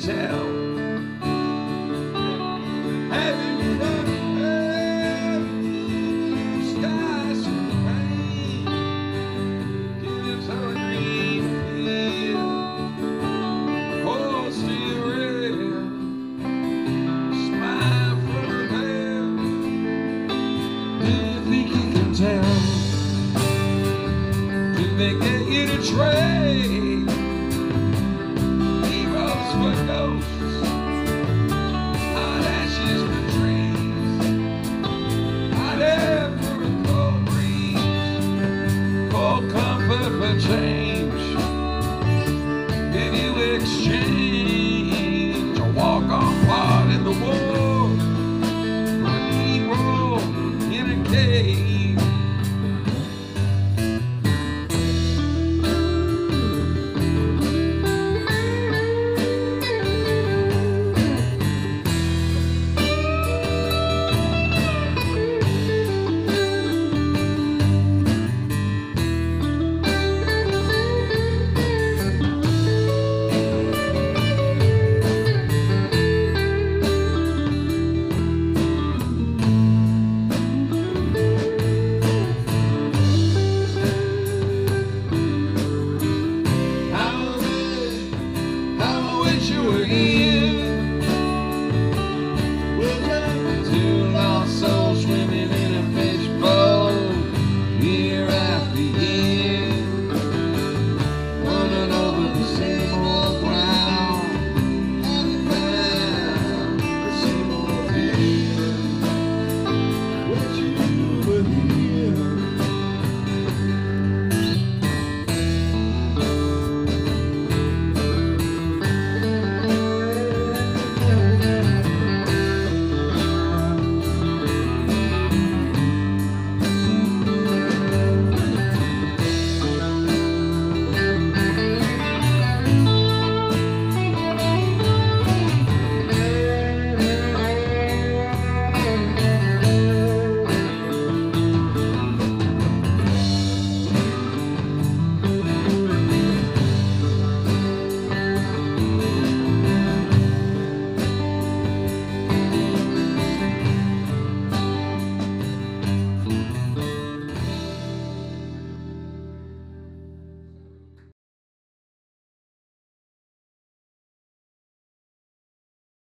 tell? Do they get you to trade? Change.